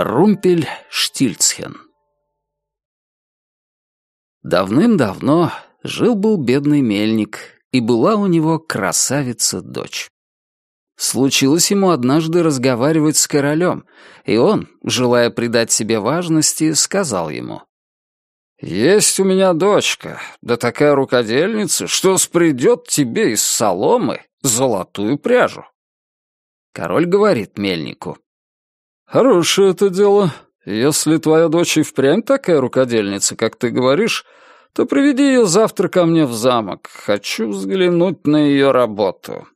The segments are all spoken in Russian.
Румпель Штильцхен Давным-давно жил-был бедный мельник, и была у него красавица-дочь. Случилось ему однажды разговаривать с королем, и он, желая придать себе важности, сказал ему. «Есть у меня дочка, да такая рукодельница, что спредет тебе из соломы золотую пряжу». Король говорит мельнику. «Хорошее это дело. Если твоя дочь и впрямь такая рукодельница, как ты говоришь, то приведи ее завтра ко мне в замок. Хочу взглянуть на ее работу».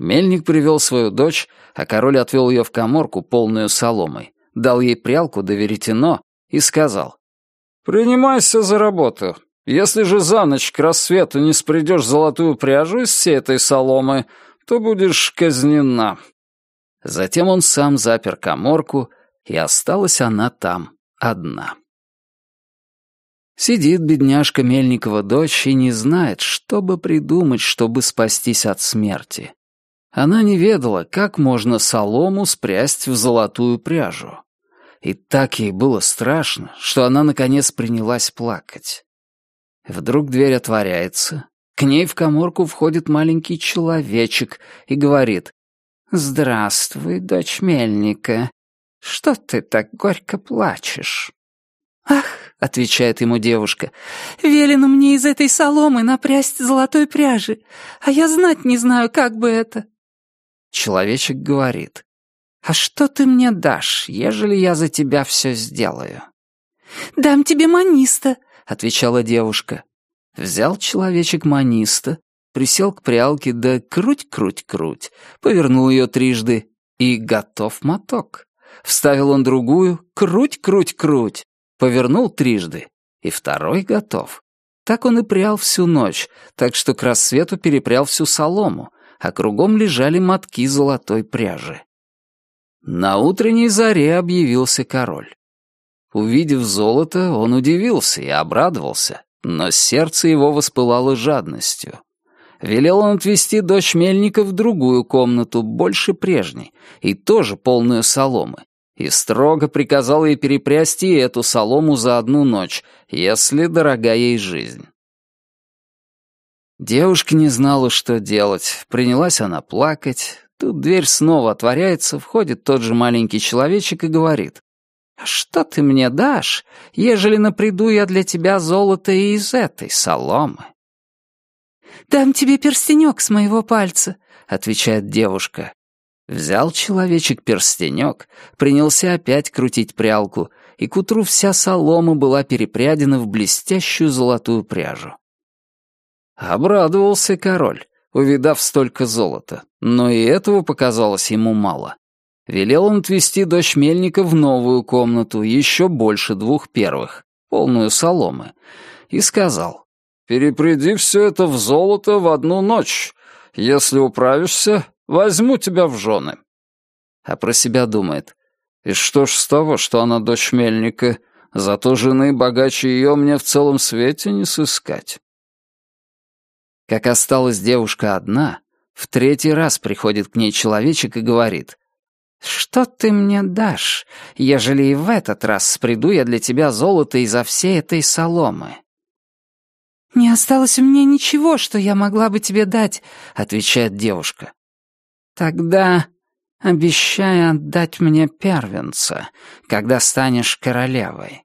Мельник привел свою дочь, а король отвел ее в коморку, полную соломой, дал ей прялку до веретено и сказал, «Принимайся за работу. Если же за ночь к рассвету не спридешь золотую пряжу из всей этой соломы, то будешь казнена». Затем он сам запер коморку, и осталась она там одна. Сидит бедняжка Мельникова дочь и не знает, что бы придумать, чтобы спастись от смерти. Она не ведала, как можно солому спрясть в золотую пряжу. И так ей было страшно, что она наконец принялась плакать. Вдруг дверь отворяется. К ней в коморку входит маленький человечек и говорит «Здравствуй, дочь мельника. Что ты так горько плачешь?» «Ах», — отвечает ему девушка, — «велено мне из этой соломы напрясть золотой пряжи, а я знать не знаю, как бы это». Человечек говорит, «А что ты мне дашь, ежели я за тебя все сделаю?» «Дам тебе маниста», — отвечала девушка. Взял человечек маниста, присел к прялке, да круть-круть-круть, повернул ее трижды, и готов моток. Вставил он другую, круть-круть-круть, повернул трижды, и второй готов. Так он и прял всю ночь, так что к рассвету перепрял всю солому, а кругом лежали мотки золотой пряжи. На утренней заре объявился король. Увидев золото, он удивился и обрадовался, но сердце его воспылало жадностью. Велел он отвезти дочь мельника в другую комнату, больше прежней, и тоже полную соломы, и строго приказал ей перепрясти эту солому за одну ночь, если дорога ей жизнь. Девушка не знала, что делать. Принялась она плакать. Тут дверь снова отворяется, входит тот же маленький человечек и говорит. «А что ты мне дашь, ежели наприду я для тебя золото и из этой соломы?» «Дам тебе перстенек с моего пальца», — отвечает девушка. Взял человечек перстенек, принялся опять крутить прялку, и к утру вся солома была перепрядена в блестящую золотую пряжу. Обрадовался король, увидав столько золота, но и этого показалось ему мало. Велел он отвезти дочь мельника в новую комнату, еще больше двух первых, полную соломы, и сказал, Перепреди все это в золото в одну ночь. Если управишься, возьму тебя в жены». А про себя думает. И что ж с того, что она дочь мельника, зато жены богаче ее мне в целом свете не сыскать. Как осталась девушка одна, в третий раз приходит к ней человечек и говорит, «Что ты мне дашь, ежели и в этот раз приду я для тебя золото изо всей этой соломы?» «Не осталось у меня ничего, что я могла бы тебе дать», — отвечает девушка. «Тогда обещай отдать мне первенца, когда станешь королевой».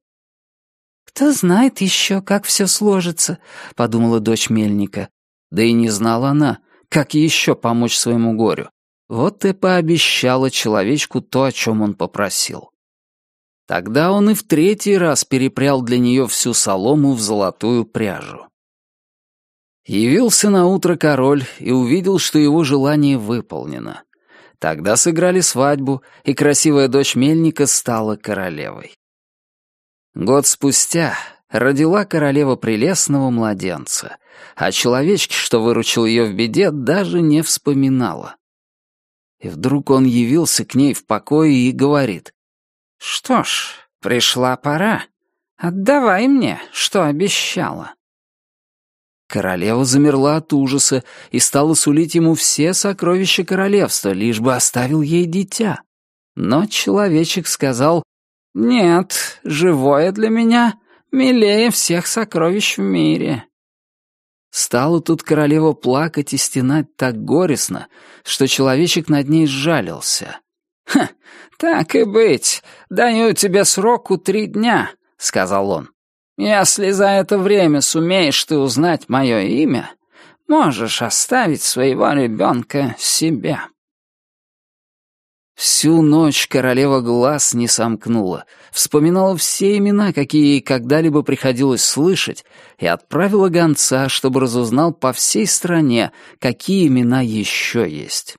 «Кто знает еще, как все сложится», — подумала дочь мельника. Да и не знала она, как еще помочь своему горю. Вот и пообещала человечку то, о чем он попросил. Тогда он и в третий раз перепрял для нее всю солому в золотую пряжу. Явился на утро король и увидел, что его желание выполнено. Тогда сыграли свадьбу, и красивая дочь мельника стала королевой. Год спустя родила королева прелестного младенца, а человечки, что выручил ее в беде, даже не вспоминала. И вдруг он явился к ней в покое и говорит, «Что ж, пришла пора. Отдавай мне, что обещала». Королева замерла от ужаса и стала сулить ему все сокровища королевства, лишь бы оставил ей дитя. Но человечек сказал, «Нет, живое для меня милее всех сокровищ в мире». Стала тут королева плакать и стенать так горестно, что человечек над ней сжалился. «Ха, так и быть, даю тебе сроку три дня», — сказал он. «Если за это время сумеешь ты узнать мое имя, можешь оставить своего ребенка себе». Всю ночь королева глаз не сомкнула, вспоминала все имена, какие ей когда-либо приходилось слышать, и отправила гонца, чтобы разузнал по всей стране, какие имена еще есть.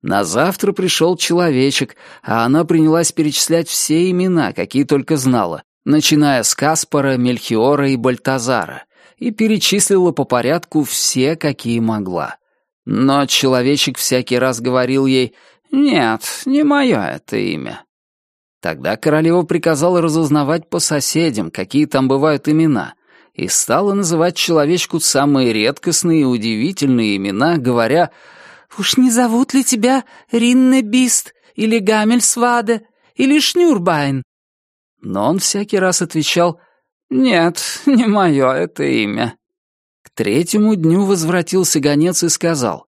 На завтра пришел человечек, а она принялась перечислять все имена, какие только знала, начиная с Каспара, Мельхиора и Бальтазара, и перечислила по порядку все, какие могла. Но человечек всякий раз говорил ей «Нет, не мое это имя». Тогда королева приказала разузнавать по соседям, какие там бывают имена, и стала называть человечку самые редкостные и удивительные имена, говоря «Уж не зовут ли тебя Риннебист или Гамельсваде или Шнюрбайн?» Но он всякий раз отвечал «Нет, не мое это имя». К третьему дню возвратился гонец и сказал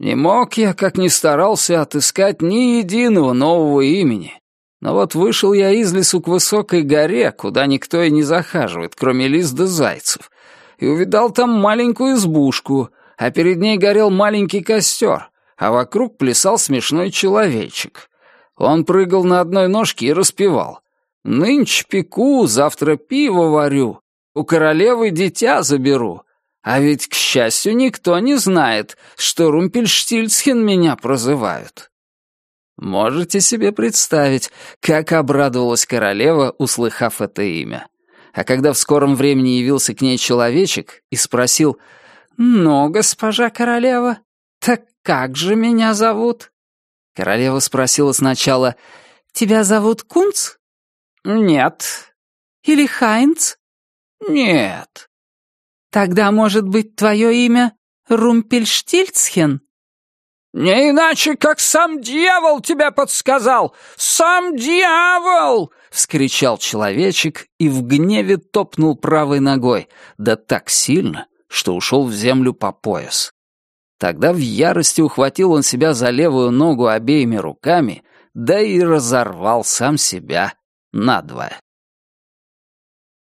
не мог я, как ни старался, отыскать ни единого нового имени. Но вот вышел я из лесу к высокой горе, куда никто и не захаживает, кроме лис да зайцев, и увидал там маленькую избушку, а перед ней горел маленький костер, а вокруг плясал смешной человечек. Он прыгал на одной ножке и распевал. «Нынче пеку, завтра пиво варю, у королевы дитя заберу, а ведь, к счастью, никто не знает, что Румпельштильцхен меня прозывают. Можете себе представить, как обрадовалась королева, услыхав это имя. А когда в скором времени явился к ней человечек и спросил «Ну, госпожа королева, так как же меня зовут?» Королева спросила сначала «Тебя зовут Кунц?» «Нет». «Или Хайнц?» «Нет». Тогда, может быть, твое имя Румпельштильцхен?» «Не иначе, как сам дьявол тебя подсказал! Сам дьявол!» — вскричал человечек и в гневе топнул правой ногой, да так сильно, что ушел в землю по пояс. Тогда в ярости ухватил он себя за левую ногу обеими руками, да и разорвал сам себя надвое.